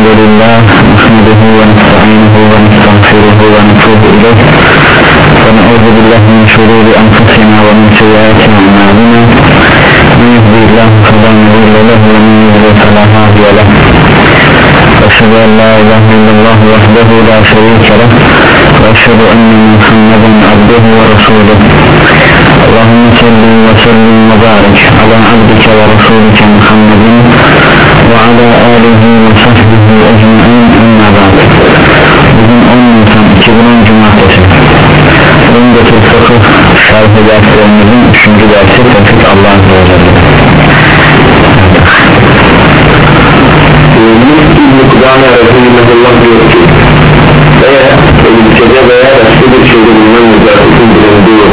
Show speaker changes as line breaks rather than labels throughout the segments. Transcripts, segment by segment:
الحمد لله نحمده ونستعينه ونستغفره ونتوب إليه ونعوذ بالله من شرور أنفسنا ومن سيئات أعمالنا من يهدي الله فلا مضل له ومن يضلل فلا هادي له أشهد أن لا إله إلا الله وحده لا شريك له وأشهد أن محمدا عبده ورسوله اللهم صل وسلم وبارك على عبدك ورسولك محمد وعلى آله وصحبه أجمعين أما بعد bugün 10 Nisan 2010 Cumartesi Rındatul Fıkıh Şarkı derslerimizin 3. dersi Tevfik Allah Azze ve Celle
İbn-i Kudame Resulullah diyor ki eğer elbisede veya başka bir şeyde bulunan mücadetin bulunduğu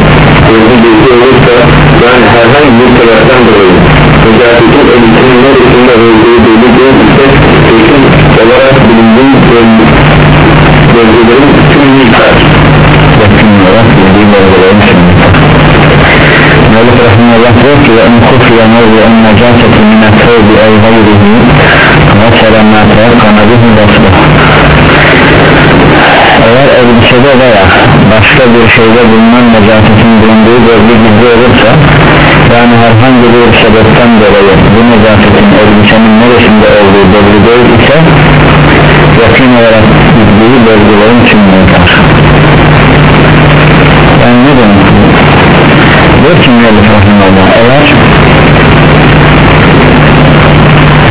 gözü bilgi olursa yani herhangi bir sebepten dolayı mücadetin elbisenin neresinde olduğu belli değil ise kesin olarak bulunduğu bölgelerin tümünü yıkar.
Yakın olarak bildiği bölgelerin şimdi Mevlüt Rahmanullah diyor ki en kufiye mevzu en necaseti mine tevbi el gayrihi ve selamata kanabihi basbı elbisede veya başka bir şeyde bulunan necasetin bulunduğu bölge gizli olursa yani herhangi bir sebepten dolayı bu necasetin elbisenin neresinde olduğu belli değil ise yakın olarak gizli bölgelerin tümünü yıkar yani ne demek diyor ki müellif rahimahullah eğer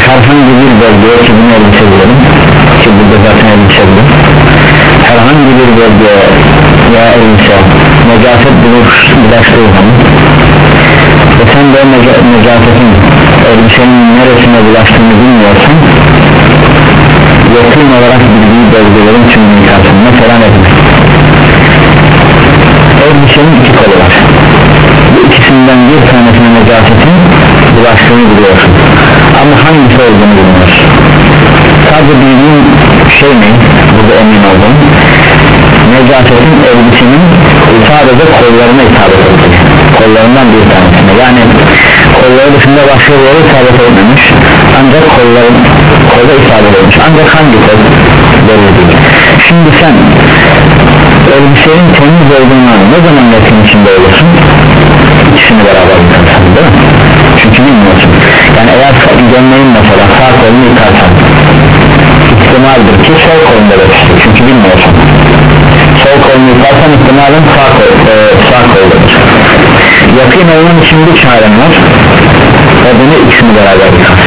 herhangi bir bölgeye ki bunu elbise diyelim ki burada zaten elbise diyor herhangi bir bölgeye veya elbise necaset bulaştığı zaman ve sen de neca necasetin elbisenin neresine bulaştığını bilmiyorsan yakın olarak bildiği bölgelerin tümünü yıkarsın mesela ne elbisenin iki kolu var. Bu ikisinden bir tanesine necasetin bulaştığını biliyorsun. Ama hangisi olduğunu bilmiyorsun. Sadece bildiğin şey ne burada emin oldum necasetin elbisenin sadece kollarına isabet ettiği kollarından bir tanesine. Yani kolları dışında başka bir yere isabet etmemiş ancak kolların kolda isabet etmiş ancak hangi kol? Belli şimdi sen elbisenin temiz olduğunu ne zaman yakın içinde olursun? İkisini beraber yıkarsın değil mi? Çünkü bilmiyorsun. Yani eğer gömleğin mesela sağ kolunu yıkarsan ihtimaldir ki sol kolunda çünkü bilmiyorsun sol kolunu yıkarsan ihtimalin sağ, kol, e, sağ koldadır. Yakın olman için bir çaren var. O bunu ikisini beraber yıkar.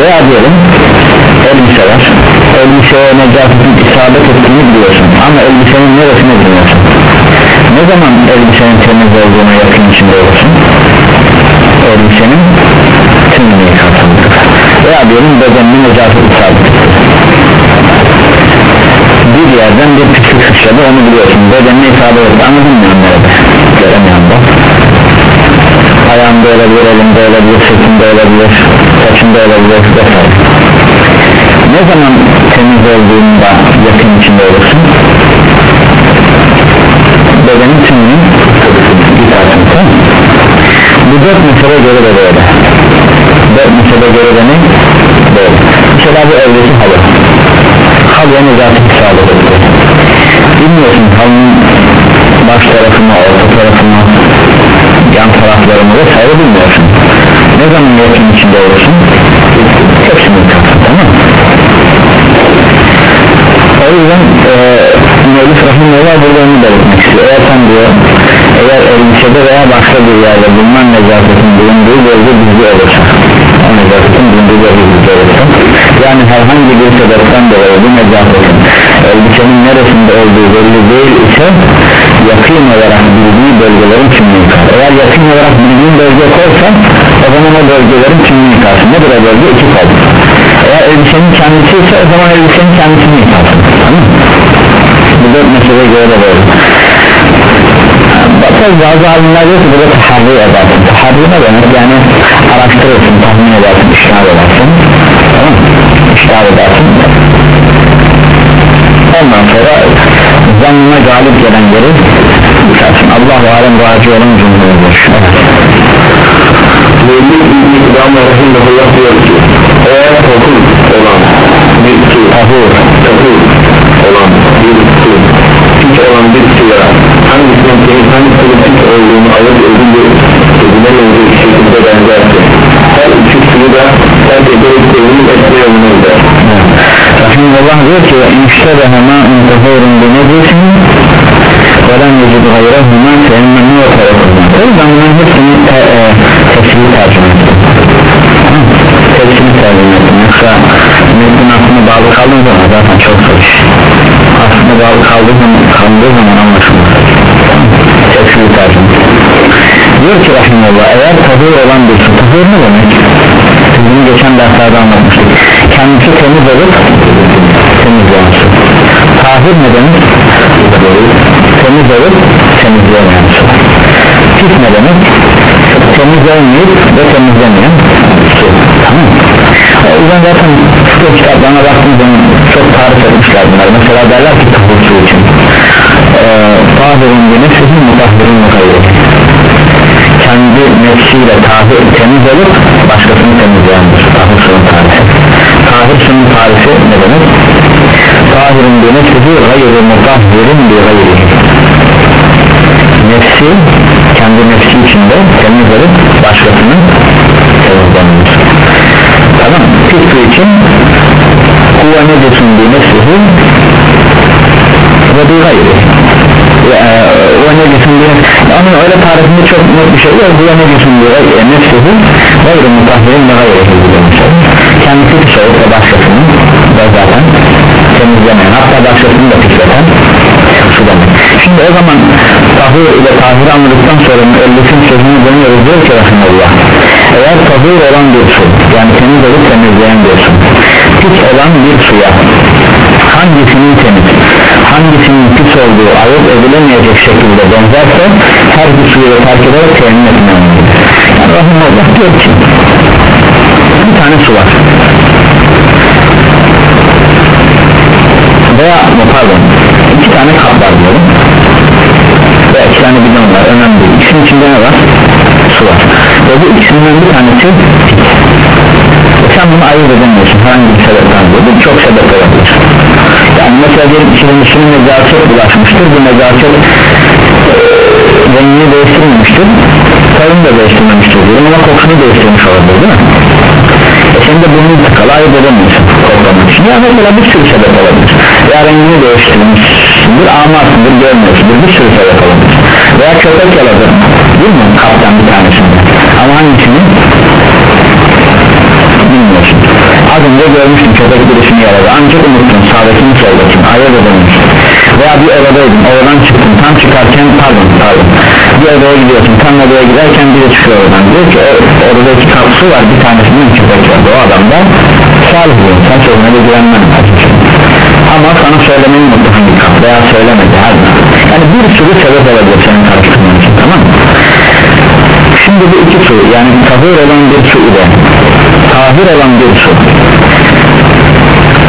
Veya diyelim elbise var. Elbiseye necasetin isabet ettiğini biliyorsun. Ama elbisenin neresini bilmiyorsun ne zaman elbisenin temiz olduğuna yakın içinde olursun? Elbisenin tümünü yıkarsın. Veya diyelim bedeninin necaset isabet bir yerden bir pislik sıçradı onu biliyorsun bedenine isabet etti ama bilmiyorum nerede göremiyorum da ayağında olabilir, elinde olabilir, sırtında olabilir, saçında olabilir vesaire. Ne zaman temiz olduğunda yakın içinde olursun? Bedenin tümünü yıkarsın Bu dört mesele göre de böyle. Dört mesele göre de ne? Böyle. Mesela bu evdeki halı. Halıya nezaket ediyor. Bilmiyorsun halının baş tarafına, orta tarafına, yan taraflarını vesaire bilmiyorsun. Ne zaman yakın içinde olursun? Hepsini yıkarsın tamam o yüzden e, Mevlüt Rahimullah burada onu belirtmek istiyor. Eğer sen diyor eğer elbisede veya başka bir yerde bulunan necasetin bulunduğu bölge gizli olursa o necasetin yani herhangi bir sebepten dolayı bu necasetin elbisenin neresinde olduğu belli değil ise yakın olarak bildiği bölgelerin tümünü yıkar eğer yakın olarak bildiğin bölge koysan o zaman o bölgelerin tümünü yıkarsın nedir o bölge? İki kol. Eğer elbisenin kendisi ise o zaman elbisenin kendisini yıkarsın tamam bu dört meseleye göre böyle. Tabi bazı alimler diyor ki burada taharri edersin. Taharri ne demek? Yani araştırırsın tahmin edersin iştihar edersin? işgal edersin ondan sonra zannına galip gelen yeri uçarsın Allah alem razı olun cümlemiz
Mevlid İbni İbrahim Rahimullah diyor ki eğer tahur olan bir su
tahur,
olan bir hiç olan bir suya hangisinin temiz hangisinin pis olduğunu alır özünde özüne benzer şekilde benzerse her ikisini de terk ederek sevim etme yolunuzda
Rahimullah diyor ki İnşebehe ma'un tahurun bi necesin ve lem yecid gayrahuma fe'emme ne yaparıkuma Tabi ben bunların hepsini te, e, tefsiri tercüme ettim. Tefsiri tercüme ettim. Yoksa metnin aklına bağlı kaldığı zaman zaten çok zor iş. Aklına bağlı kaldığı zaman, kaldığı zaman anlaşılmaz. Tefsiri tercüme ettim. Diyor ki Rahimullah eğer tahir olan bir su Tahir ne demek? Bunu geçen derslerde anlatmıştık Kendisi temiz olup temizleyen su Tahir ne demek? Temiz olup temizleyen su Pis ne demek? Temiz olmayıp ve temizlemeyen su Tamam? O yüzden zaten fıkıh kitaplarına baktığım zaman çok tarif etmişler bunlar Mesela derler ki tahir su için Tahirun bir nefsinin mutahhirun mutahhirun kendi nefsiyle tahir temiz olup başkasını temizleyendir tahir suyun tarifi tahir suyun tarifi ne demek? Tahirin bir nefsihi gayrı mutahhirin bir gayri. Nefsi kendi nefsi içinde temiz olup başkasını temizleyendir tamam su için kuva necesin bir nefsihi ve bir gayri. Ve ne diyorsun diye onun öyle tarifinde çok net bir şey yok bu ne diyorsun diye e, nefsihi gayrı mutahhirin ve gayrı hildilemişler kendisi pis olup da başkasını da zaten temizlemeyen hatta başkasını da pisleten su demek. Şimdi o zaman tahir ile tahir anladıktan sonra müellifin sözünü dönüyoruz. Diyor ki Rahmanullah eğer tahir olan bir su yani temiz olup temizleyen bir su pis olan bir suya hangisinin temiz hangisinin pis olduğu ayırt edilemeyecek şekilde benzerse her bir suyu fark ederek temin etmemelidir yani Rahimullah diyor ki bir tane su var. Veya pardon iki tane kap var diyelim. Ve iki tane bidon var önemli değil. İçinde ne var? Su var. Ve bu ikisinden bir tanesi sen bunu ayırt edemiyorsun. Herhangi bir sebepten dolayı. Çok sebep olabilir yani mesela diyelim içirilmişinin nezaket bulaşmıştır bu nezaket rengini değiştirmemiştir tadını da değiştirmemiştir diyelim ama kokusunu değiştirmiş olabilir değil mi? E sen de bunu tıkalı ayırt edemiyorsun koklamak için. Ya mesela bir sürü sebep olabilir. Ya rengini değiştirmişsindir amarsındır görmüyorsundur bir sürü sebep olabilir. Veya köpek yaladı değil mi? Kaptan bir tanesinde. Ama hangisini? Bilmiyorsun. Az önce görmüştüm köpek birisini bir odadaydın odadan çıktın tam çıkarken pardon pardon. Bir odaya gidiyorsun. Tam odaya giderken biri çıkıyor oradan. Diyor ki o odada iki kapısı var. Bir tanesinin vardı o adam da salih diyor. Sen sözüne güvenmem ama sana söylemeyi unuttu hangi kapı? Veya söylemedi. Her yani bir sürü sebep olabilir senin karıştırman için tamam mı? Şimdi bu iki su yani tahir olan bir su ile tahir olan bir su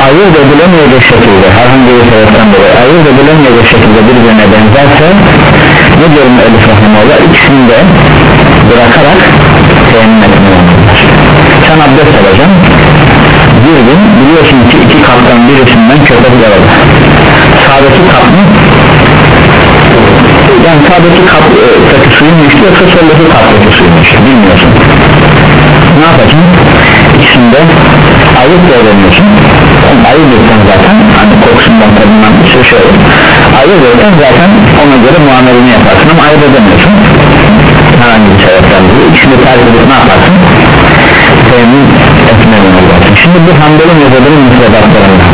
ayırt edilemeyecek şekilde herhangi bir sebepten dolayı ayırt edilemeyecek şekilde birbirine benzerse ne diyorum Elif Rahimullah ikisini de bırakarak temin etmelidir sen abdest alacaksın. Bir gün biliyorsun ki iki kaptan birisinden köpek yaralı sağdaki kap mı? Yani sağdaki kaptaki suyu mu içti yoksa soldaki kaptaki suyu mu içti? Bilmiyorsun. Ne yapacaksın? İkisinde ayırt da öğreniyorsun. Ayırt etsen zaten hani kokusundan tadından bir sürü şey olur. Ayırt etsen zaten ona göre muamelini yaparsın ama ayırt edemiyorsun. Herhangi bir sebepten dolayı ikisini terk edip ne yaparsın? Temin etmeyin olacaksın şimdi bu Hanbeli mezhebinin müfredatlarında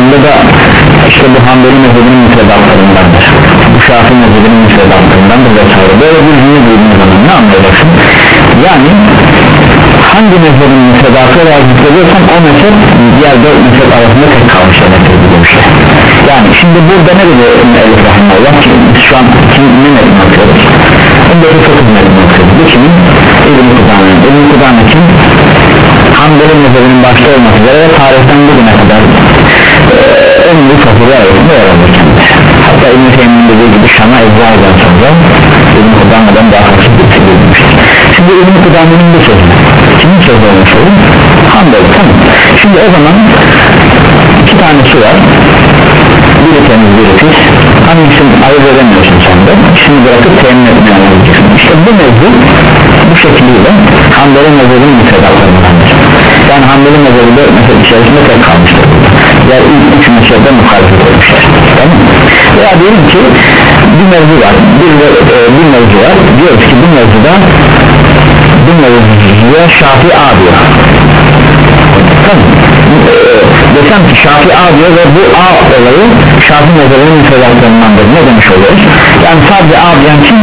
kitaplarında da işte bu Hanbeli mezhebinin müfredatlarındandır bu Şafii mezhebinin müfredatlarındandır vesaire. Böyle bir cümle duyduğun zaman ne anlayacaksın? Yani hangi mezhebin müfredatı olarak zikrediyorsan o mezhep diğer dört mezhep arasında tek kalmış demektir bu demişler yani şimdi burada ne dedi Elif Rahimullah? Ki şu an kim ne metni okuyoruz ondaki fıkıh metni okuyoruz bu kimin İbn-i Kudame. İbn-i Kudame kim? Hanbeli mezhebinin başta olmak üzere tarihten bugüne kadar en büyük fakirler arasında yer alır hatta İbn-i Teymi'nin dediği gibi Şam'a ecza eden sonra İbn-i Kudame'den daha fazla bir şey şimdi İbn-i zannının bu sözü kimin sözü olmuş olur? Hanbeli tamam. Şimdi o zaman iki tane su var. Biri temiz biri pis. Hangisini ayırt edemiyorsun sen de. İkisini bırakıp temin etmeye alacaksın. İşte bu mevzu bu şekliyle Hanbeli mezhebinin müfredatlarındandır yani Hanbeli mezhebinde mesela içerisinde diğer ilk üç mezhebde muhalefet etmiştir tamam veya diyelim ki bir mevzu var. Bir, e, bir mevzu var. Diyoruz ki bu mevzuda bu mevzuya Şafi A diyor. Tamam e, desem ki Şafi A diyor ve bu A olayı Şafi mezhebinin müfredatlarındandır. Ne demiş oluyoruz? Yani sadece A diyen kim?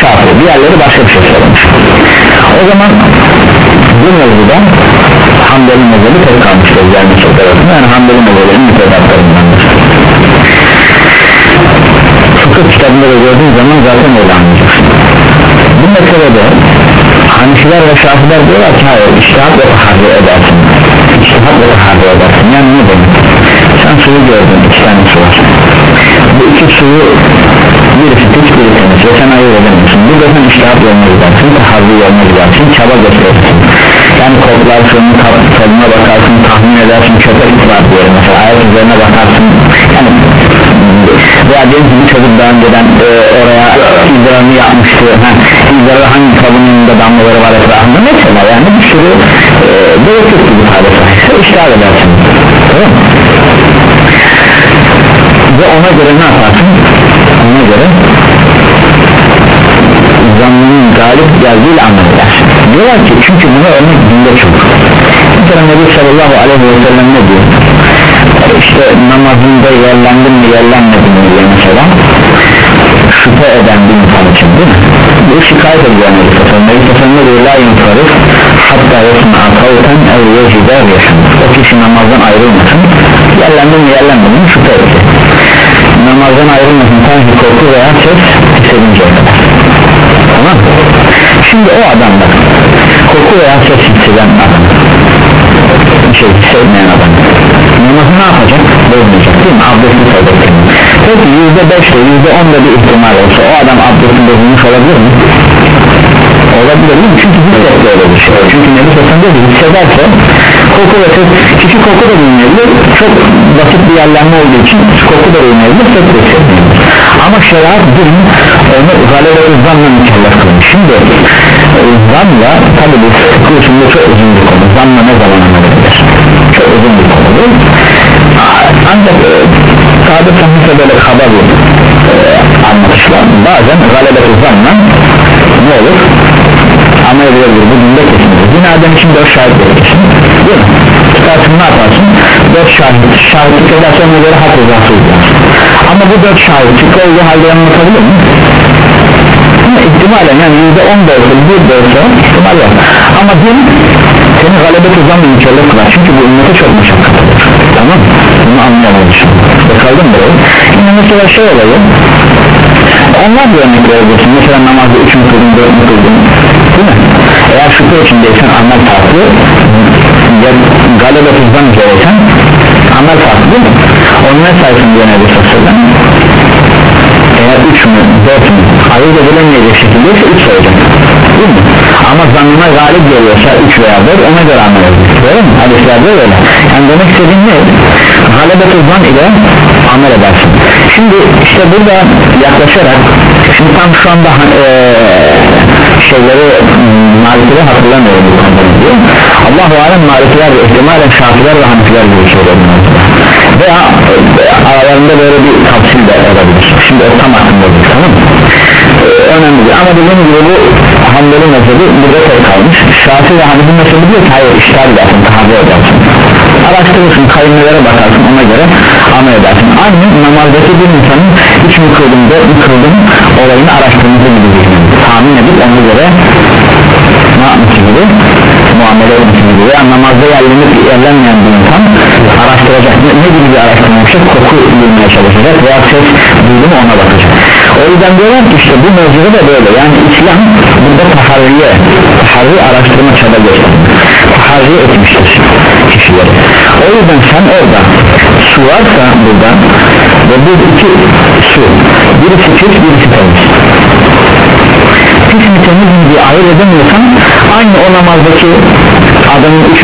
Şafi. Diğerleri başka bir şey söylemiş. O zaman bu mevzuda Hanbeli mezhebi tek kalmıştır yani çok tarafında yani Hanbeli mezhebinin müfredatlarındandır fıkıh kitabında da gördüğün zaman zaten öyle anlayacaksın. Bu meselede Hanefiler ve Şafiler diyorlar ki hayır iştihat ve taharri edersin. İştihat ve taharri edersin. Yani ne demek? Sen suyu gördün iki tane su var. Bu iki suyu birisi pis biri temiz. Ve sen ayırt edemiyorsun. Burada sen iştihat yoluna gidersin taharri yoluna gidersin çaba gösterirsin yani koklarsın tadına bakarsın tahmin edersin köpek var diyor mesela ayak üzerine bakarsın. Yani veya diyelim ki bir çocuk daha önceden e, oraya izlerini yapmıştı. Ha, izleri hangi kabın önünde damlaları var etrafında? Mesela yani bir sürü e, gerekir ki bu hale sahipse iştihar edersin ve ona göre ne yaparsın? Ona göre zannının galip geldiğiyle edersin diyorlar ki çünkü buna örnek dinde çok mesela Nebi sallallahu aleyhi ve sellem ne diyor? İşte namazında yerlendim mi yerlenmedim mi diye mesela. Şüphe eden bir insan için değil mi? bu şikayet ediyor Nebi sallallahu aleyhi ve sellem. Diyor? La yunfarif hatta yasma'a kavten ev yecide yaşam. O kişi namazdan ayrılmasın. Yerlendim mi yerlenmedim mi şüphe etti namazdan ayrılmasın sanki korku veya ses hissedinceye kadar tamam şimdi o adamlar koku veya ses hisseden adam şey hissetmeyen adam namazı ne yapacak? bozmayacak değil mi? abdestini kaybettiğini peki yüzde beşte yüzde onda bir ihtimal olsa o adam abdestini bozulmuş olabilir mi? olabilir mi? çünkü hissetle öyle bir şey çünkü Nebi Sassan diyor ki hissederse koku ve ses kişi koku da duymayabilir çok basit bir yerlenme olduğu için koku da duymayabilir ses de hissetmeyebilir ama şeriat din onu galebe zanla mükellef kılmış şimdi e, zanla tabi bu kursunda çok uzun bir konu zanla ne zaman edilir çok uzun bir konu ancak e, sahnesinde böyle kaba bir e, anlatışlar bazen galebe zanla ne olur amel edilebilir bu dinde kesinlikle zinaden için dört şahit gerekirsin değil mi? tutarsın ne yaparsın dört şahit şahitlik ederse ona göre hak rızası uygularsın ama bu dört şahitlik olduğu halde yanıltabilir mi? İhtimalen yani yüzde on da bir de olsa ihtimal var ama din seni galebet uzanma mükellef kılar çünkü bu ümmete çok meşakkat tamam bunu anlayamamış bakalım buraya yine mesela şey olayı. Onlar da örnek verebilirsin. Mesela namazda üç mü kıldın dört mü kıldın? Değil mi? eğer şüphe içindeysen amel farklı ya galebet uzan üzereysen amel farklı değil mi? Onun ne sayısın diyor Nebi Sassallam eğer üç mü dört mü ayırt edilemeyecek şekilde ise üç sayacak değil mi? ama zannına galip geliyorsa üç veya dört ona göre amel edilir. Doğru mu? hadislerde öyle. Yani demek istediğim ne? galebet uzan ile amel edersin. Şimdi işte burada yaklaşarak şimdi tam şu anda e, şeyleri malikileri hatırlamıyorum bu konuda. Diyor Allah-u Alem malikiler ve ihtimalen şafiler ve hanifiler gibi söylüyorum veya e, aralarında böyle bir kapsil de olabilir. Şimdi o tam aklımda değil tamam mı? E, önemli değil. Ama dediğim gibi bu Hanbeli mezhebi burada tek kalmış. Şafi ve Hanifi mezhebi diyor ki hayır işler edersin tabi edersin. Araştırırsın kayınlara bakarsın ona göre amel edersin. Aynı namazdaki bir insanın üç mü kıldım dört mü kıldım olayını araştırması gibi düşünün tahmin edip ona göre ne yapması gibi muamele etmesi gibi veya namazda yerlenip yerlenmeyen bir insan araştıracak. Ne, ne gibi bir araştırma yapacak koku bulmaya çalışacak veya ses duydu mu ona bakacak. O yüzden diyorlar ki işte bu mevzuda da böyle. Yani İslam burada taharriye taharri araştırma çaba gösterir taharri etmiştir kişileri. O yüzden sen orada su varsa burada ve bu iki su birisi pis birisi temiz pis mi temiz mi diye edemiyorsan aynı o namazdaki adamın üç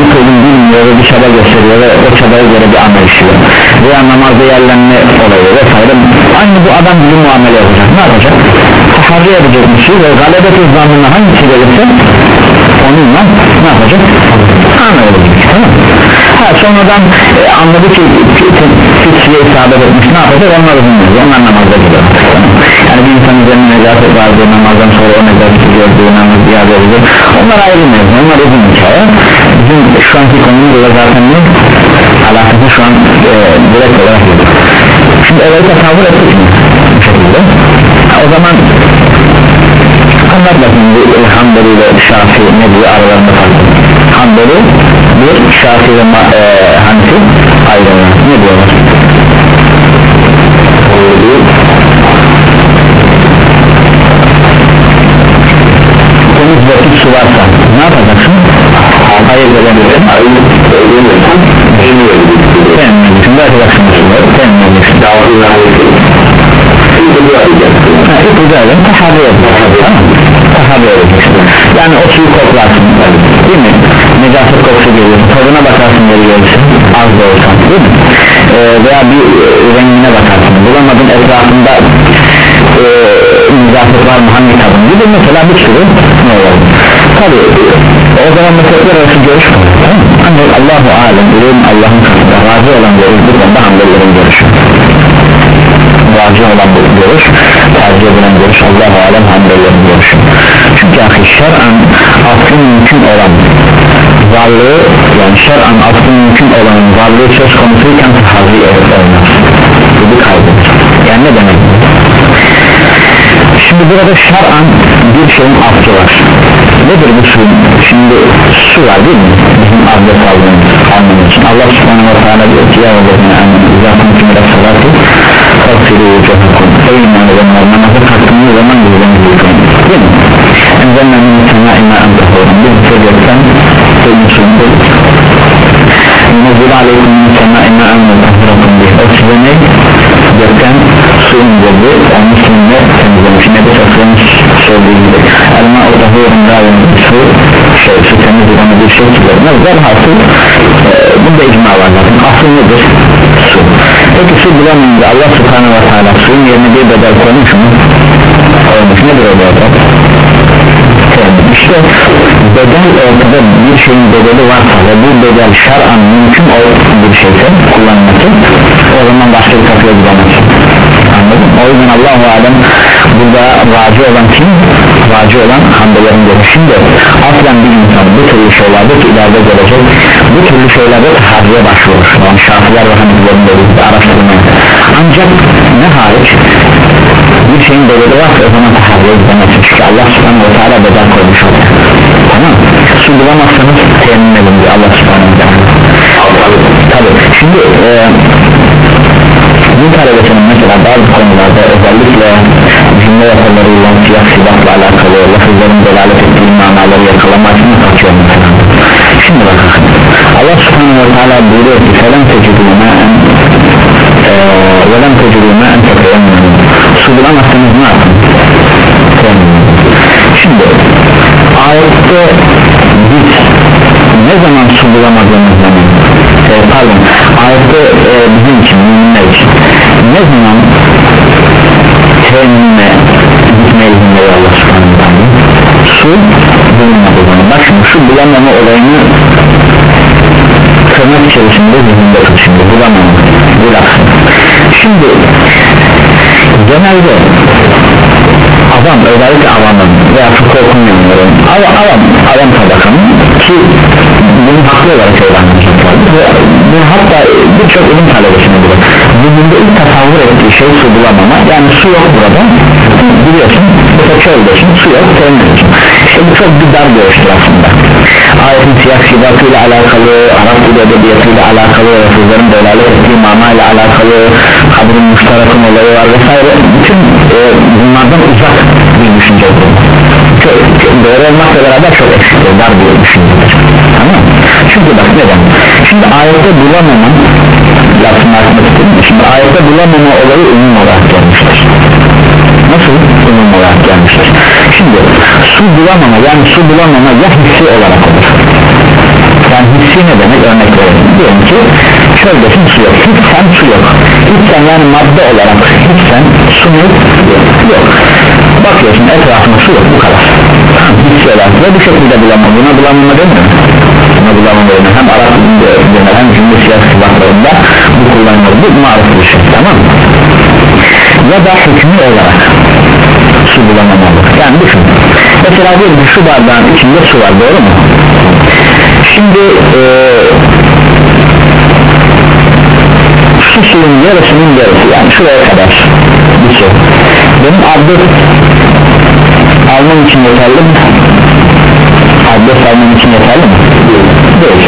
mutluğunu bilmiyor ve bir çaba gösteriyor ve o çabaya göre bir amel işliyor veya namazda yerlenme olayı vesaire aynı bu adam gibi muamele yapacak ne yapacak? taharri edecek bir şey ve galebet uzmanlığına hangisi gelirse onunla ne yapacak? amel edecek tamam? Ha sonradan e, anladı ki fitriye isabet etmiş. Ne yapacak? onlar bilmiyor onlar namazda gidiyor yani bir insan üzerine necaset vardı namazdan sonra o necaseti gördüğü namaz iade edilir onlar ayrı mevzu onlar uzun hikaye. Bizim şu anki konumuzla zaten ne? alakası şu an e, direkt olarak yok. Şimdi olayı tasavvur ettik mi? bu şekilde. Ha, o zaman anlat bakayım bu Hanbeli ile Şafi ne diyor? Aralarında farklı Hanbeli bir Şafi ve e, Hanifi ayrılıyor. Ne diyorlar? temiz vakit su varsa ne yapacaksın? hayır
Beni verebilirsin
temin edeceksin bırakacaksın suları temin edeceksin
Davul rahmeti Şimdi bu yapacaksın
ha, ipucu edin tahabi edeceksin tamam tahabi edeceksin yani o suyu koklarsın. Değil mi? necaset kokusu gelir tadına bakarsın geri gelirsin. Az da olsan değil mi? Ee, veya bir e, rengine bakarsın. Bulamadın etrafında e, necaset var mı? Hangi tadın? Gibi mesela bir sürü ne olur tabi o zaman meslekler arası görüş var. Tamam ancak Allahu alem ilim Allah'ın katında razı olan görüş hamdelerin görüşü razı olan bu görüş tercih edilen görüş Allahu alem hamdelerin görüşü çünkü ahi şer'an aslı mümkün olan varlığı yani şer'an aslı mümkün olan varlığı söz konusuyken tahazi olmaz. Bu bir kaydıdır yani ne demek? Şimdi burada şer'an bir şeyin aslı var Nedir bu su? Şimdi su var değil mi? Bizim abdest aldığımız almamız için Allah subhanahu wa ta'ala diyor ki Ya Allah'ın amin İzâ kuntum ile salati Faksilu vucuhakum Eyna ve namazı kalktığınız zaman yüzlerinizi yıkayın Değil mi? Enzelna min sema ima entahurun Bir sebepten suyun suyunda Nuzul aleykum min sema ima entahurun O size ne? Gökten su indirdi Onun suyunda temizlemiş Ne de sasının söylediği gibi Elma o tahurun da su şey, su temiz olan bir şey çıkarmaz velhasıl e, bunda icma var zaten. Asıl nedir? su. Peki su bulamayınca Allah subhanahu wa ta'ala suyun yerine bir bedel koymuş mu? koymuş. Nedir o bedel? işte bedel ortada bir şeyin bedeli varsa ve bu bedel şer'an mümkün bir şeyse kullanması o zaman başka bir kapıya gidemezsin anladın o yüzden Allahu Alem burada racı olan kim? racı olan hamdelerin görüşünde aslen bir insan bu türlü şeylerde ki ileride gelecek bu türlü şeylerde taharriye başvurur yani şafiler ve hanifilerin dediği araştırmaya ancak ne hariç? Bir şeyin bedeli varsa o zaman taharriye gidemezsin. Çünkü Allah subhanahu wa ta'ala bedel koymuş oluyor tamam. Su bulamazsanız temin edin diyor Allah subhanahu ta'ala tabi şimdi e, din talebesinin mesela bazı konularda özellikle cümle yapılarıyla siyah silahla alakalı lafızların delalet ettiği manaları yakalama için kaçıyor mesela şimdi bakın. Allah subhanahu wa ta'ala buyuruyor ki falan tecrübüne en velem tecrübüne en tekeyemmenin su bulamazsanız ne yapın? Şimdi ayette biz ne zaman su bulamadığımız zaman e, pardon ayette e, bizim için müminler için ne zaman temmime gitmeye izin veriyor Allah subhanahu su bulunmadığı zaman bak şimdi şu bulamama olayını tırnak içerisinde zihinde tut şimdi. Bulamama. Biraz şimdi genelde adam özellikle avamın veya fıkıh okumayanların av, avam, avam tabakanın ki bunu haklı olarak öğrenmişler ve bunu hatta birçok ilim talebesine bile bugünde ilk tasavvur ettiği şey su bulamama. Yani su yok burada. Biliyorsun mesela çöldesin su yok sevmiyorsun işte bu çok bir dar görüştür aslında. Ayetin siyah sibatıyla alakalı Arap dili edebiyatıyla alakalı Resullerin delalet ettiği mana ile alakalı kabrin müşterakın olayı var vesaire. Bütün e, bunlardan uzak bir düşünce bu. Doğru olmakla beraber çok eksiktir dar bir mı? Çünkü bak neden? Şimdi ayette bulamama lafını açmak istedim şimdi ayette bulamama olayı umum olarak gelmiştir. Nasıl? Umum olarak gelmiştir. Şimdi su bulamama yani su bulamama ya hissi olarak olur. Yani hissi ne demek? Örnek verelim. Diyelim ki çöldesin su yok. Hissen su yok. Hissen yani madde olarak hissen su mu? Yok. Bakıyorsun etrafında su yok bu kadar. Hissi olarak ve bu şekilde bulamama buna bulamama demiyor bulamama demiyor hem Arap dilinde hem cümle siyasi sıfatlarında bu kullanılır bu maruf bir şey tamam mı? Ya da hükmü olarak su bulamamalı yani düşün mesela diyelim şu bardağın içinde su var doğru mu? Şimdi ee, şu suyun yarısının yarısı yani şuraya kadar bir şey. Benim abdest almam için yeterli mi? Abdest almam için yeterli mi? değil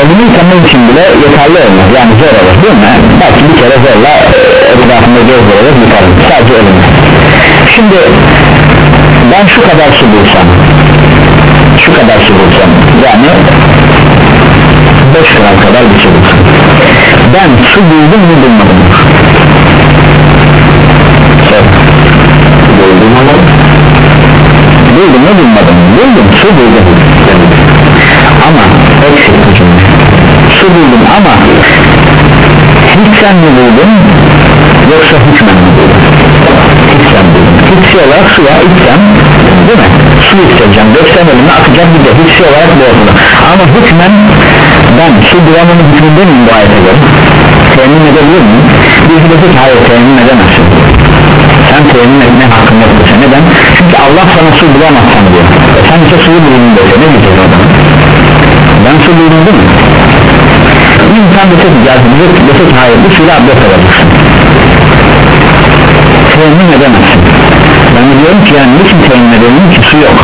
elini yıkamam için bile yeterli olmaz yani zor olur değil mi? belki bir kere zorla etrafında göz olarak yıkarım sadece elimi şimdi ben şu kadar su bulsam şu kadar su bulsam yani 5 gram kadar bir şey bulsam ben su buldum mu bulmadım mı? Sor. buldum ama buldum mu bulmadım? Buldum su buldum. Ama eksik bu cümle su buldum ama hissen mi buldun yoksa hükmen mi buldun hissen buldum. Hissi olarak suya içsem değil mi? Su içeceğim döksem elime akacak bir de hissi olarak bu ortada ama hükmen ben su bulamamın hükmünde miyim bu ayete göre? Temin edebilir miyim? Bir de ki hayır temin edemezsin sen temin etme hakkın yok dese neden? Çünkü Allah sana su bulamazsan diyor. Sen ise suyu buldun dese ne diyeceğiz o ben su mi bir insan dese ki dese ki hayır bu suyla abdest alacaksın. Temin edemezsin ben de diyorum ki yani niçin temin edelim ki su yok.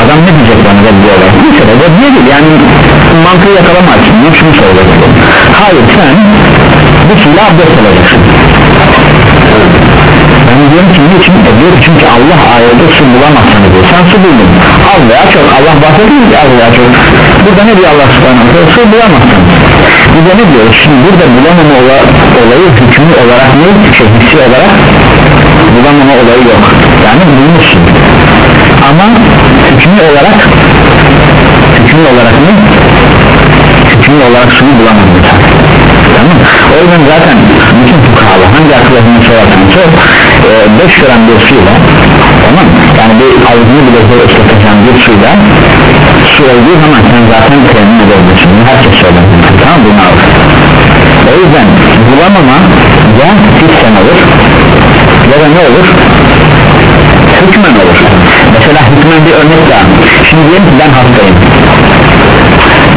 Adam ne diyecek bana da olay mesela da değil yani mantığı yakalamak için ben şunu söyleyeceğim hayır sen bu suyla abdest alacaksın ben diyorum ki niçin e çünkü Allah ayette su bulamazsan diyor. Sen su buldun. Az veya çok Allah bahsediyor ki az veya çok burada ne diyor Allah subhanahu ta'ala su bulamazsan bir de ne diyor? Şimdi burada bulamama ola- olayı hükmü olarak ne? Şey hissi olarak bulamama olayı yok. Yani bulmuşsun. Ama hükmü olarak hükmü olarak ne? Hükmü olarak suyu bulamadın tamam. O yüzden zaten bütün fukahalar hangi akıllarını sorarsan sor 5 gram bir suyla tamam yani bir avucunu bile zor ıslatacağın bir suyla su olduğu zaman sen zaten temin edebilirsin herkes söyler. Tamam bunu al. O yüzden bulamama ya hissen olur ya da ne olur? Hükmen olur. Mesela hükmen bir örnek daha şimdi diyelim ki ben hastayım.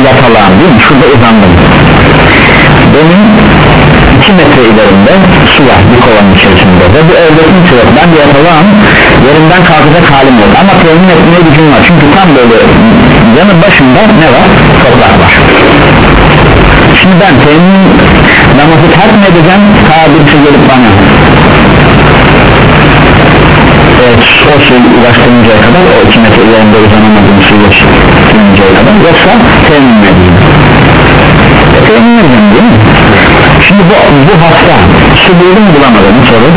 Yatalağım değil mi? Şurada uzandım. Benim 2 metre ilerinde su var bir kovanın içerisinde. Ve bu evde kimse yok. Ben de yatalağım yerimden kalkacak halim yok. Ama temin etmeye gücüm var. Çünkü tam böyle yanı başında ne var? Toprak var. Şimdi ben temin namazı terk mi edeceğim? Ta birisi gelip bana. Evet, o suyu ulaştırıncaya kadar o 2 metre ilerinde uzanamadığım suyu ulaştırıncaya kadar. Yoksa temin mi edeyim temin edeyim değil mi şimdi bu, bu hasta su buldu mu bulamadı mı soru.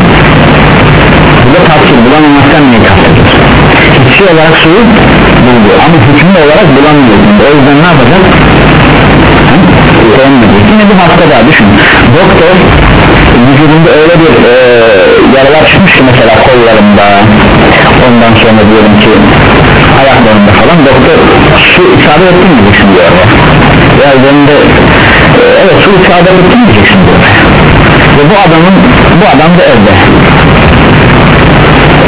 Burada tavsiye bulamamaktan niye kastediyoruz hissi olarak suyu buldu. Ama hükümlü olarak bulamıyor o yüzden ne yapacak. Yine bir hasta daha düşün. Doktor vücudunda öyle bir e, yaralar çıkmış ki mesela kollarında ondan sonra diyelim ki ayaklarında falan doktor su isabet diyeceksin diyor ya üzerinde evet isabet ettin mi diyeceksin diyor ve bu adamın bu adam da evde.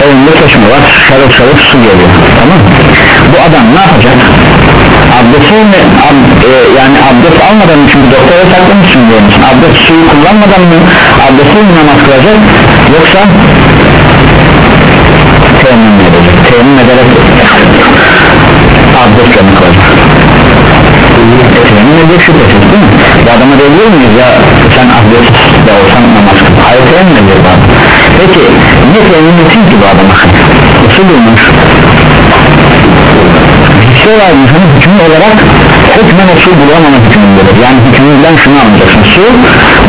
Elinde çeşme var şarıl şarıl su geliyor. Tamam bu adam ne yapacak? Abdestini ab, e, yani abdest almadan çünkü doktora saklamışsın diyor musun? Abdest suyu kullanmadan mı abdestsiz mi namaz kılacak yoksa temin mi edecek? Temin ederek abdestle mi kılacak temin edecek şüphesiz değil mi bu adama diyebilir miyiz ya sen abdestsiz de olsan namaz kıl hayır ediyor bu adam peki niye etsin ki bu adama nasıl bulmuş hissi olarak insanın hükmü olarak hükmen o su bulamama hükmündedir yani hükmünden şunu anlayacaksın su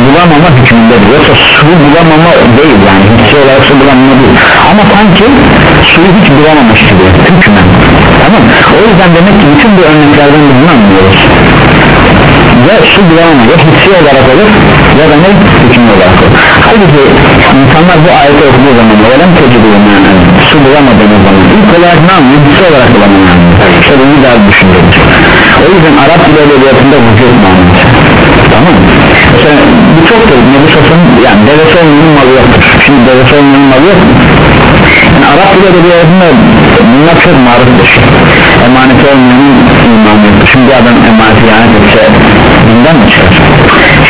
bulamama hükmündedir yoksa suyu bulamama değil yani hissi olarak su bulamama değil ama sanki suyu hiç bulamamış gibi hükmen tamam. O yüzden demek ki bütün bu örneklerden bunu anlıyoruz. Ya su bulamama ya hissi olarak olur ya da ne? Hükmü olarak olur. Halbuki insanlar bu ayeti okuduğu zaman öğren tecrübüyorum yani su bulamadığınız zaman ilk olarak ne anlıyor? Hissi olarak bulamıyor yani işte bunu daha düşündürür o yüzden Arap dili edebiyatında vücut manası. Tamam. Mı? Mesela bu çok da Nebi Sas'ın yani devesi olmayanın malı yoktur. Şimdi devesi olmayanın malı yok? Yani Arap dili edebiyatında bunlar çok maruftur emaneti olmayanın imanı şimdi adam emaneti ihanet etse bundan mı çıkar?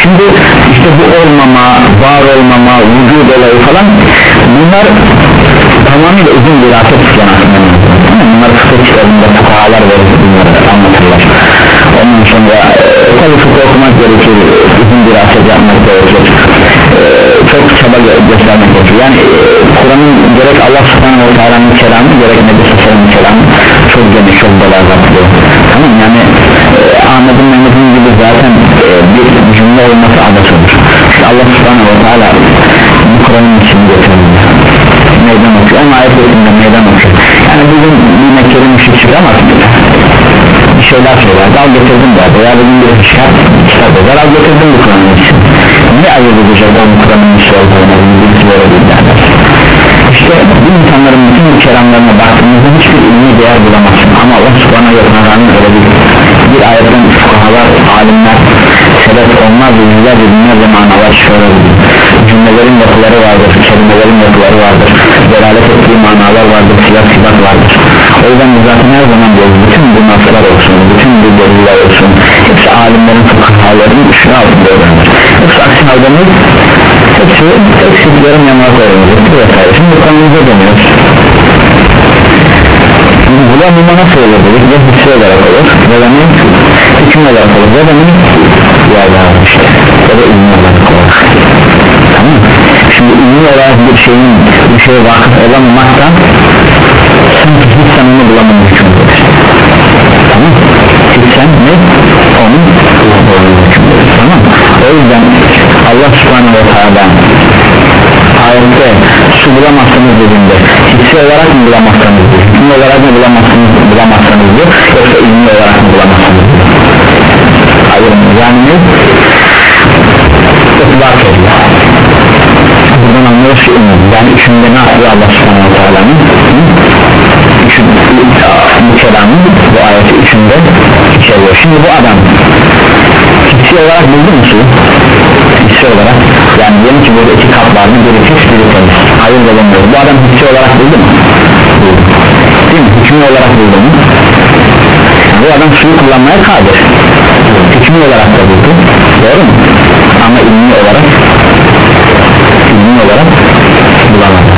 Şimdi işte bu olmama var olmama vücut olayı falan bunlar tamamıyla uzun bir isteyen aslında bunlar fıkıh kitabında fukahalar verir bunları anlatırlar. Ondan sonra e, tabi fıkıh okumak gerekir uzun bir afet yapmak gerekir. E, gö- göstermek gerekir yani e, Kur'an'ın gerek Allah subhanahu wa ta'ala'nın kelamı gerek Nebi Sallallahu kelamı çok geniş çok belagatlı tamam yani e, Ahmet'in Mehmet'in gibi zaten e, bir cümle olması adet olur. İşte Allah subhanahu wa ta'ala bu Kur'an'ın içini getirildi meydan okuyor ama ayet ettiğinde meydan okuyor. Yani bugün bir Mekkeli müşrik çıkamaz bile. Bir şeyler söyler. Al getirdim der veya bugün bir kitap kitap eder al getirdim bu Kur'an'ın için niye ayırt edecek o Kur'an'ın içi olduğunu bilgi verebilirler işte bu insanların bütün bu kelamlarına baktığımızda hiçbir ilmi değer bulamazsın. Ama Allah subhanahu ta'ala'nın öyle bir bir ayetten fukahalar, alimler sebep olmaz ve yüzlerce binlerce manalar çıkarabilir cümlelerin yapıları vardır, kelimelerin yapıları vardır delalet ettiği manalar vardır, siyah sibak vardır. O yüzden biz zaten her zaman diyoruz bütün bu naslar olsun, bütün bu deliller olsun hepsi alimlerin fukahaların ışığı altında öğrenir. Yoksa aksi halde ne? hepsi, hepsi yarım yamalak öğrenir vesaire şimdi bu konumuza dönüyoruz bulamama nasıl olur dedik. Ya hissi olarak olur. Ya da ne? Hüküm olarak olur. Ya da ne? Ya işte ya da ilmi olarak olur. Tamam şimdi ilmi olarak bir şeyin bir şeye vakıf olamamaktan sanki hiç sen onu bulamama hükümdedir tamam hiç sen ne onun tamam. O yüzden Allah subhanahu wa ta'ala ayette su bulamazsanız dediğinde hissi olarak mı bulamazsanız diyor hükmü olarak mı bulamazsanız diyor yoksa ilmi olarak mı bulamazsanız diyor. Hayır yani ne? ıtlak ediyor buradan anlıyoruz ki yani üçünde ne yapıyor Allah subhanahu wa ta'ala'nın üçün, bu kelamı bu ayeti üçünde içeriyor şimdi bu adam hissi olarak buldu mu suyu? hissi olarak yani diyelim ki burada iki kap vardı biri pis biri temiz ayırt edemiyoruz bu adam hissi olarak buldu mu? buldu değil mi? hükmü olarak buldu mu? bu adam suyu kullanmaya kadir hükmü olarak da buldu doğru mu? ama ilmi olarak ilmi olarak bulamadı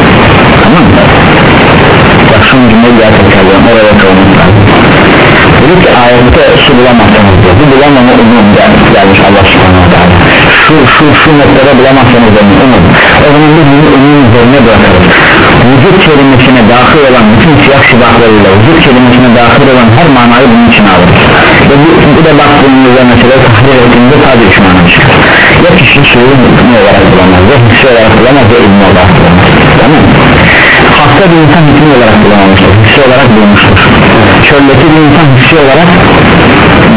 tamam mı? Son cümleyi bir tekrarlayalım oraya lazım. Dedi ki ayette su bulamazsanız bu bulamama umum gelmiş Allah subhanahu teala şu şu şu noktada bulamazsanız demiş umum o zaman biz bunu umum üzerine bırakarız vücut kelimesine dahil olan bütün siyah şibaklarıyla vücut kelimesine dahil olan her manayı bunun için alırız. Ve bu, bu da baktığımızda mesela tahrir ettiğimizde sadece üç mana çıkar. Ya kişi suyu hükmü olarak bulamaz ya hissi olarak bulamaz ya ilmi olarak bulamaz. Tamam mı? Hasta bir insan hükmü olarak bulamamıştır hissi olarak bulmuştur çöldeki bir insan hissi olarak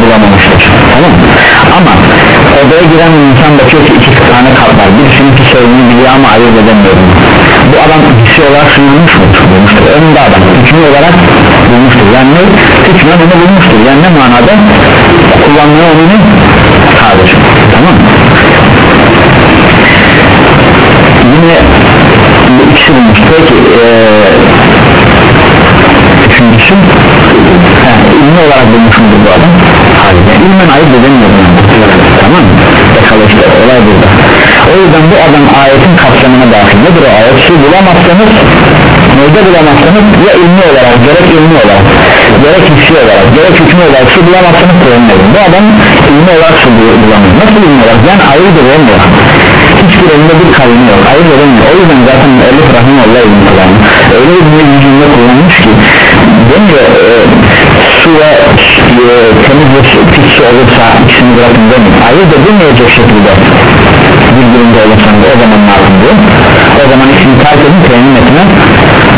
bulamamıştır. Tamam mı? ama odaya giren insan bakıyor ki iki tane kap var. Birisinin pis olduğunu biliyor ama ayırt edemiyorum. Bu adam hissi olarak bulmuş mudur? bulmuştur. Önünde adam hükmü olarak bulmuştur. Yani ne? hükmen onu bulmuştur. Yani ne manada? Kullanmaya onu ne? kadir tamam mı? yine bu ikisi bulmuş peki ee, üçüncüsü ilmi olarak bulmuş mudur bu adam? yani ilmen ayırt edemiyorum tamam mı? Bakalım işte olay burada. O yüzden bu adam ayetin kapsamına dahil. Nedir o ayet? su bulamazsanız neyde bulamazsanız ya ilmi olarak gerek ilmi olarak gerek hissi olarak gerek hükmü olarak su bulamazsanız bu adam ilmi olarak su bulamıyor nasıl ilmi olarak? Yani ayırt edemiyor hiçbir elinde bir kavmi yok ayırt edemiyor o yüzden zaten Elif Rahimullah ilmi kullanıyor öyle bir cümle kullanmış ki demiyor e, su ve e, temiz ve pis su olursa ikisini bırakın demiyor ayırt edemeyecek şekilde durumda olursanız o zaman ne yapın diyor. O zaman ismi terk edin teyemmüm etme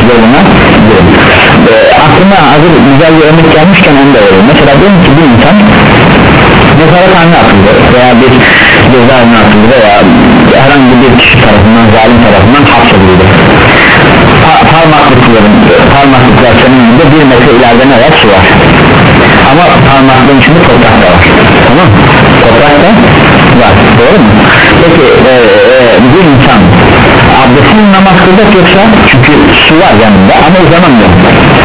yoluna girin. E, aklıma hazır güzel bir örnek gelmişken onu da vereyim mesela diyelim ki bir insan nezarethaneye atıldı veya bir cezaevine atıldı veya herhangi bir kişi tarafından zalim tarafından hapsedildi. Pa parmaklıkların parmaklıklar senin önünde bir metre ileride ne var? Su var. Ama parmaklığın içinde toprak da var. Tamam toprak da var. Doğru mu? peki e, e, bir insan abdestini namaz kılacak yoksa çünkü su var yanında ama uzanamıyor.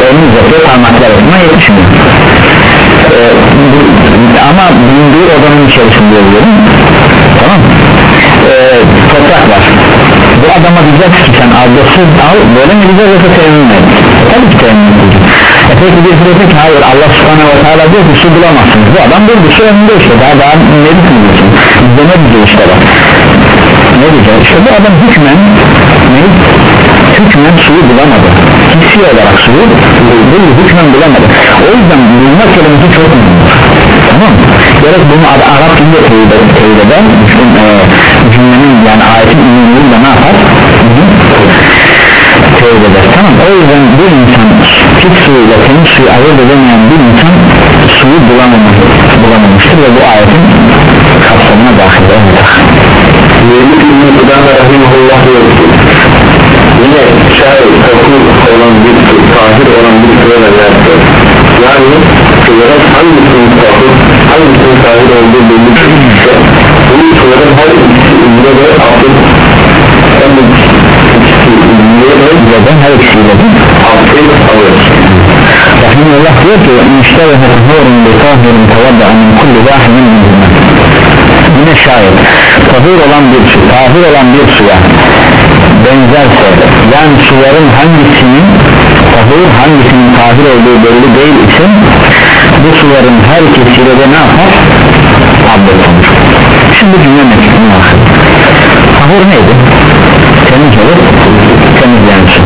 Elini uzatıyor parmaklar arasına yetişmiyor. E, bu- ama bulunduğu odanın içerisinde oluyorum adama diyecek ki sen abdestsiz al böyle mi diyeceğiz yoksa teyemmüm et tabii ki teyemmüm edecek peki bir diyecek ki hayır Allah subhanahu wa ta'ala diyor ki su bulamazsınız. Bu adam buldu su önünde işte daha daha ne düşünüyorsun? Bizde ne diyeceğiz işte bak. Ne diyeceğiz işte bu adam hükmen ne? Hükmen suyu bulamadı. Hissi olarak suyu buldu hükmen bulamadı. O yüzden bulma kelimesi çok mühim tamam. Mı? gerek bunu Ar- Arap dilinde teyit eder- teyit eder cümlenin yani ayetin ünlüğüyle ne yapar? Teyit eder. Tamam. O yüzden bir insan pis suyuyla temiz suyu ayırt edemeyen bir insan suyu bulamamış, bulamamıştır ve bu ayetin kapsamına dahil olacak.
Mevlid İbn-i Kudame Rahimahullah diyor ki Yine şayet koku olan bir tahir olan bir verirse Yani suların hangisinin tahir, hangisinin tahir olduğu belli değilse Bu suların her ikisi ünlü ve abdest Hem de ikisi ünlü ve
Zaten her ikisiyle de
abdest alır.
Rahimullah diyor ki müşteri hurun bi tahirin tevadda min kulli vahidin minhuma. Yine şayet tahir olan bir su tahir olan bir suya benzerse yani suların hangisinin tahir hangisinin tahir olduğu belli değil ise bu suların her ikisiyle de ne yapar? abdest olur şimdi cümle metnine bakın tahir neydi? temiz olup temizleyen su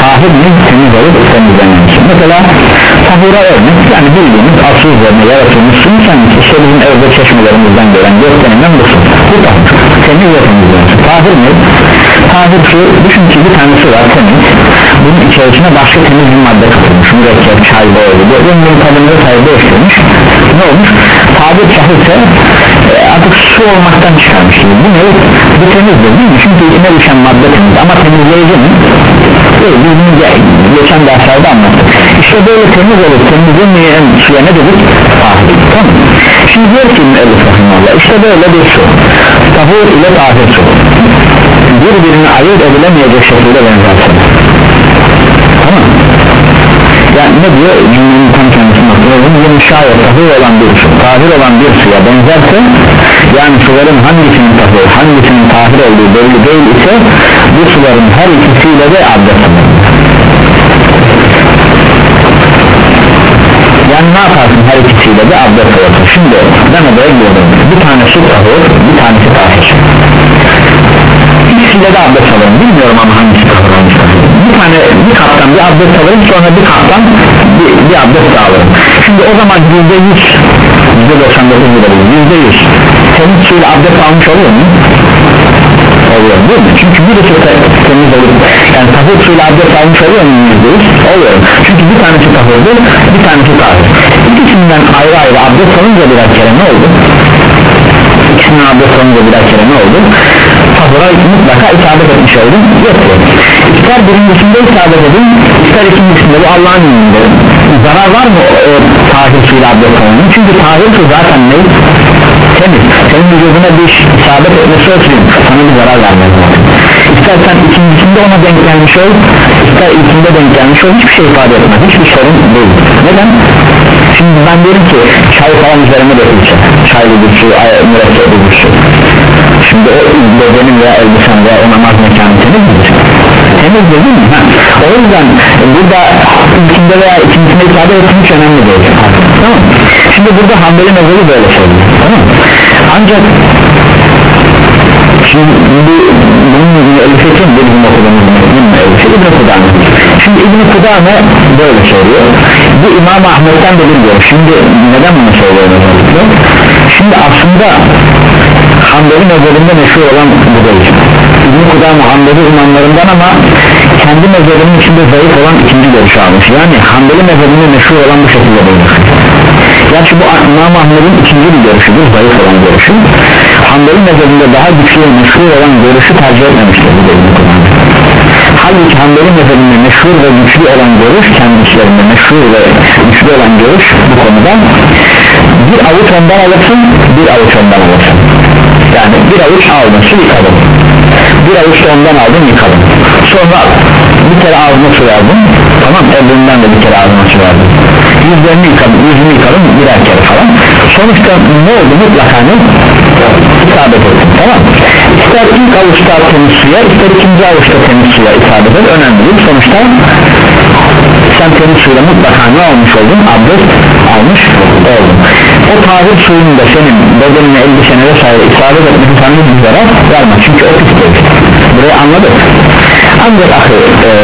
tahir ne? temiz olup temizleyen su mesela tahura örnek yani bildiğimiz asıl üzerine yaratılmış su kendisi işte bizim evde çeşmelerimizden gelen gösterilen bu su bu tahir temiz ve temizleyen su tahir ne? tahir su düşün ki bir tanesi var temiz bunun içerisine başka temiz bir madde katılmış mürekkep, çay, boğulu bu bunun tadını sayı değiştirmiş ne olmuş? tabir sahipse e, artık su olmaktan çıkarmış bu ne? bu temizdir değil mi? çünkü içine düşen madde temiz ama temizleyici mi? değil biz bunu ge- geçen derslerde anlattık işte böyle temiz olup temizlemeyen suya ne dedik? tahir tamam şimdi diyor ki müellif rahimahullah işte böyle bir su tahur ile tahir su birbirini ayırt edilemeyecek şekilde benzersin tamam mı? yani ne diyor? Cümlenin tam kendisini hatırlıyorum yeni şayet tahir olan bir su tahir olan bir suya benzerse yani suların hangisinin tahir hangisinin tahir olduğu belli değil ise bu suların her ikisiyle de abdest yani ne yaparsın? Her ikisiyle de abdest alırsın. Şimdi ben odaya girdim. Bir tane su tahir bir tanesi tahir. İkisiyle de abdest alırım. Bilmiyorum ama hangisi tahir tahir bir kaptan bir abdest alırım sonra bir kaptan bir, bir abdest alırım şimdi o zaman yüzde yüz yüzde doksan dokuz yüzde yüz temiz suyla abdest almış oluyor mu? oluyor değil mi? çünkü birisi te- temiz olup yani tahir suyla abdest almış oluyor mu yüzde yüz? oluyor çünkü bir tanesi tahirdir bir tanesi tahir ikisinden ayrı ayrı abdest alınca birer kere ne oldu? ikisinin abdest alınca birer kere ne oldu? tahura mutlaka isabet etmiş oldum yoktu ister birincisinde isabet edin ister ikincisinde bu Allah'ın izniyle zarar var mı o tahir suyla çünkü tahir su zaten ne? temiz. Senin vücuduna bir isabet etmesi olsun. Sana bir zarar vermez istersen ikincisinde ona denk gelmiş ol ister ilkinde denk gelmiş ol hiçbir şey ifade etmez. Hiçbir sorun değil. Neden? şimdi ben diyorum ki çay falan üzerine dökülse çaylı bir su, ay- mürekkepli bir su. Şimdi o bedenin veya elbisen veya o namaz mekanı temiz temiz değil mi? O yüzden burada ilkinde veya ikincisinde ifade etmek hiç önemli değil tamam şimdi burada Hanbeli mezarı böyle söylüyor tamam ancak Şimdi bu, bunun müellifi kim? Bu bizim okuduğumuz metnin müellifi İbn-i Şimdi İbn-i Kudame böyle söylüyor Bu İmam Ahmet'ten de bir görüş Şimdi neden bunu söylüyorum özellikle? Şimdi aslında Hanbeli mezhebinde meşhur olan bu değil. İbn-i Kudam Hanbeli imamlarından ama kendi mezhebinin içinde zayıf olan ikinci görüşü almış. Yani Hanbeli mezhebinde meşhur olan bu şekilde değil. Gerçi bu İmam Ahmet'in ikinci bir görüşüdür zayıf olan görüşü. Hanbeli mezhebinde daha güçlü meşhur olan görüşü tercih etmemiştir bu İbn-i Kudam Halbuki Hanbeli mezhebinde meşhur ve güçlü olan görüş kendi işlerinde meşhur ve güçlü olan görüş bu konuda. Bir avuç ondan alırsın bir avuç ondan alırsın yani bir avuç aldın su yıkadın bir avuç da ondan aldın yıkadın sonra bir kere ağzına su verdin tamam ebrunden de bir kere ağzına su verdin yüzlerini yıkadın yüzünü yıkadın birer kere falan. Sonuçta ne oldu mutlaka ne? İsabet ettin tamam. İster ilk avuçta temiz suya ister ikinci avuçta temiz suya isabet et. Önemli değil. Sonuçta sen temiz suyla mutlaka ne olmuş oldun? Abdest almış oldun. O tahir suyun da senin bedenine elbisene vesaire isabet etmesi sana bir zarar vermez çünkü o pis değil. Burayı anladık. Ancak ahi ee,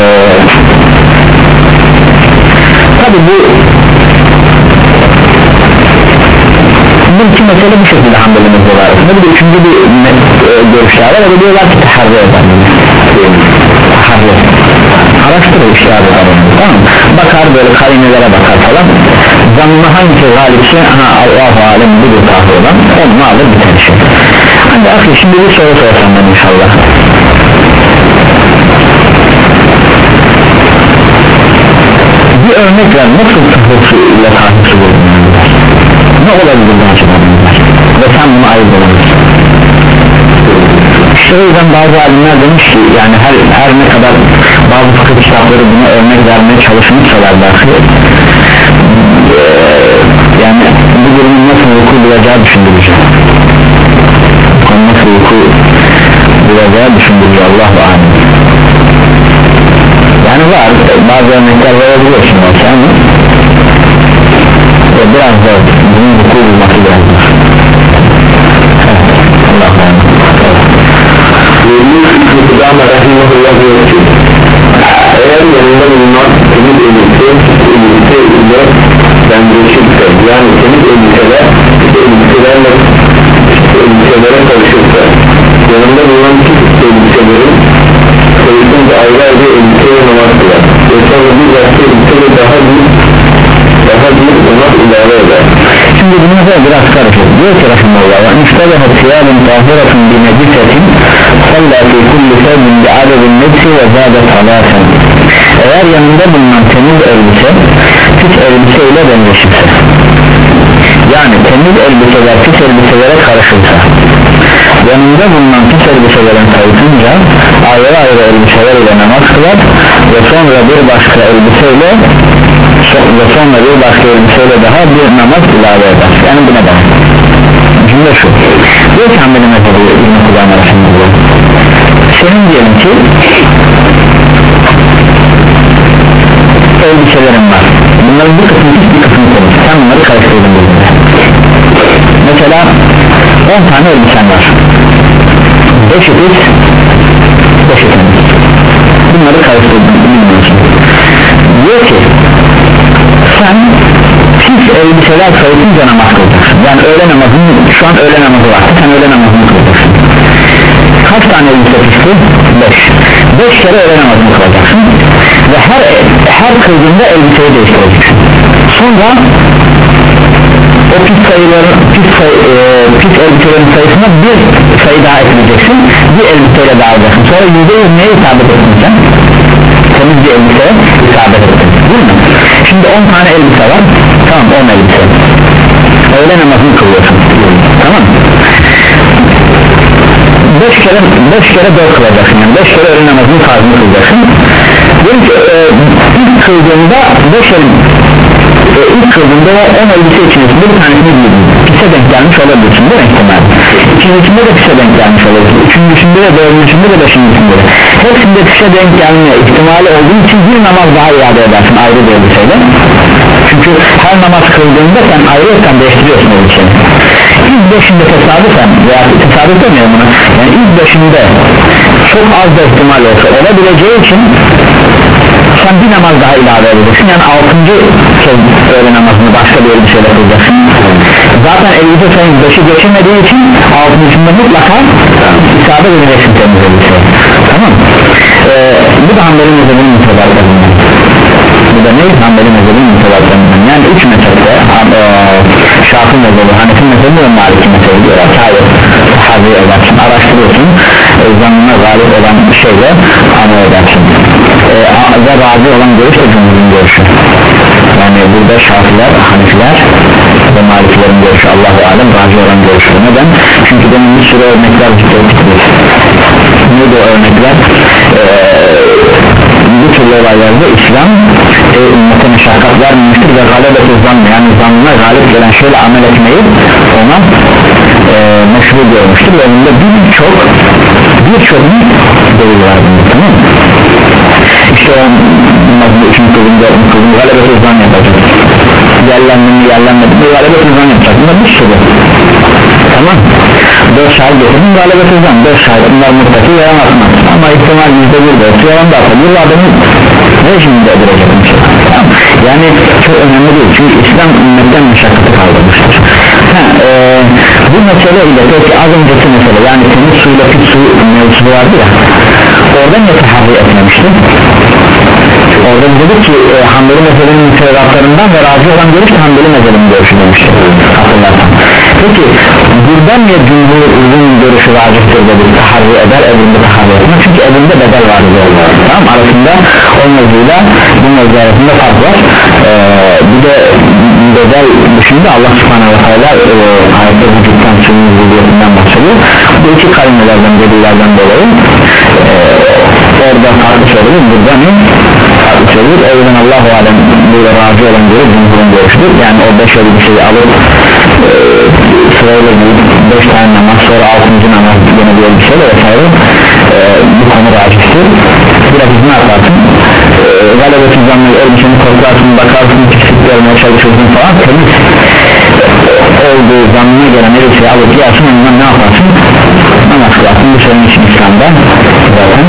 tabi bu bu iki mesele bu şekilde Hanbeli mezhebi arasında bir de üçüncü bir e, görüşler var da diyorlar ki taharri eder araştırır işler eder tamam. Bakar böyle karinelere bakar falan. Zanına hangisi galipse aha Allahu alem budur tahri olan onu alır biter işi. Hadi akı şimdi bir soru sorsam ben inşallah. Bir örnek ver nasıl tahri ile tahri su ne olabilir açıdan ve sen bunu ayırmalısın işte o yüzden bazı alimler demiş ki yani her, her ne kadar bazı fıkıh kitapları buna örnek vermeye çalışmışsalar dahi ee, yani bu durumun nasıl vuku bulacağı düşündürücü. Nasıl vuku bulacağı düşündürücü Allah-u Alem yani var bazı örnekler verebiliyorsun ama e, biraz da bunun vuku bulması
Kudama Rahimahullah diyor ki eğer yanında bulunan temiz elbise elbise ile benzeşirse yani temiz elbiseler elbiselerle elbiselere karışırsa yanında bulunan pis elbiselerin sayısında ayrı ayrı elbiseyle namaz kılar ve sonra bir başka elbiseyle daha büyük daha büyük namaz ilave eder.
Şimdi bunu da biraz karışık diyor ki Rahimullah ve müştebehet siyadın tahiratın bi necisetin salla fi kulli sevdin bi adedin nefsi ve zade salasen eğer yanında bulunan temiz elbise pis elbise ile benzeşirse yani temiz elbiseler pis elbiselere karışırsa. Yanında bulunan pis elbiselerin sayısınca ayrı ayrı elbiseler ile namaz kılar ve sonra bir başka elbiseyle ve sonra bir başka elbiseyle daha bir namaz ilave eder. Yani buna bak cümle şu. Diyor ki Hanbeli mezhebi İbn-i Rahimullah senin diyelim ki elbiselerin var. Bunların bir kısmı bir kısmı temiz sen bunları karıştırdın birbirine. Mesela 10 tane elbisen var. 5'i pis 5'i temiz bunları karıştırdın bilmiyorsun diyor ki sen pis elbiseler sayısınca namaz kılacaksın. Yani öğle namazının şu an öğle namazı var. Sen öğle namazını kılacaksın kaç tane elbise pisti? 5 5 kere öğle namazını kılacaksın ve her her kıldığında elbiseyi değiştireceksin. Sonra o pis sayıların pis, say, e, pis elbiselerin sayısına bir sayı daha ekleyeceksin. Bir elbiseyle daha alacaksın. Sonra yüzde yüz neye isabet sen? temiz bir elbiseye isabet ettin değil mi? şimdi 10 tane elbise var. Tamam 10 elbise. Öğle namazını kılıyorsun tamam 5 kere 5 kere 4 kılacaksın yani. 5 kere öğle namazını farzını kılacaksın. Ki e, ilk kıldığında 5 el e, ilk kıldığında 10 elbise içerisinde bir tanesini giydin pise denk gelmiş olabilirsin. Değil mi ihtimal ikincisinde de pise denk gelmiş olabilirsin. Üçüncüsünde de dördüncüsünde de beşincisinde de. Hepsinde pise denk gelme ihtimali olduğu için bir namaz daha iade edersin. Ayrı bir elbiseyle çünkü her namaz kıldığında sen ayrıyeten değiştiriyorsun elbiseyi ilk beşinde tesadüfen veya tesadüf demiyorum buna. Yani ilk beşinde çok az da ihtimal olsa olabileceği için sen bir namaz daha ilave edeceksin yani altıncı kez öğle namazını başka bir elbiseyle kılacaksın zaten elbise sayın beşi geçemediği için altıncısında mutlaka isabet edeceksin temiz elbiseye tamam. Ee, bu da Hanbeli mezhebinin mütevalarından bu da ne? Hanbeli mezhebinin mütevalarından yani üç mezhepte e, Şafii mezhebi, Hanefi mezhebi ve Maliki mezhebi diyorlar. Ki hayır sahabi edersin, araştırıyorsun. E, zannına galip olan şeyle amel edersin e, ve razı olan görüş de görüşü. Yani burada Şafiler, Hanefiler ve Malikilerin görüşü Allahu Alem razı olan görüşü. Neden? çünkü benim bir sürü örnekler zikrettik neydi o örnekler? Eee bu türlü olaylarda İslam e, ümmete meşakkat vermemiştir ve galebet zannı yani zannına galip gelen şeyle amel etmeyi ona e, meşru görmüştür. Ve bunda birçok birçok delil var tamam mı? işte o mazlı için kılında kılında galebet zannı yapacak. Yerlendim mi yerlenmedim mi galebet zannı yapacak. Bunda bir sürü. Tamam dört şahit getirdim galibet hocam dört şahit bunlar mutlaka yalan atmaz ama ihtimal yüzde bir de. Olsa yalan da atabilir bu adamı ne şimdi öldürecek tamam. yani çok önemli değil. Çünkü İslam ümmetten meşakkatı kaldırmıştır. Ha, e, bu mesele ile peki az önceki mesele yani temiz suyla pis su mevzusu vardı ya orada ne taharri etmemişti orada dedik ki e, Hanbeli mezhebinin mütevatlarından ve razı olan görüş Hanbeli mezhebinin görüşü demişti hatırlarsan peki buradan ya cumhurun görüşü vaciptir dedik taharri eder evinde taharri etmez. Çünkü evinde bedel var diyorlar tamam arasında o mevzuyla bu mevzu arasında fark var. Ee, bir de bedel dışında Allah subhanahu wa ta'ala e, ayette vücuttan suyun vücudundan bahsediyor. Bu iki kalimelerden delillerden dolayı e, orada farklı söylüyor burada ne farklı söylüyor o yüzden Allah-u Alem burada razı olan göre cumhurun görüştür yani o beş elbiseyi alıp e, sırayla giyip beş tane namaz sonra altıncı namaz yine bir elbiseyle vesaire. E, bu konu racihtir biraz ne yaparsın e, galibetin zanlı elbiseni korkarsın bakarsın pislik görmeye çalışırsın falan. Temiz. Olduğu zannına gelen elbiseyi alıp giyersin ondan ne yaparsın? Namaz kılarsın. Bu senin için İslam'da. Zaten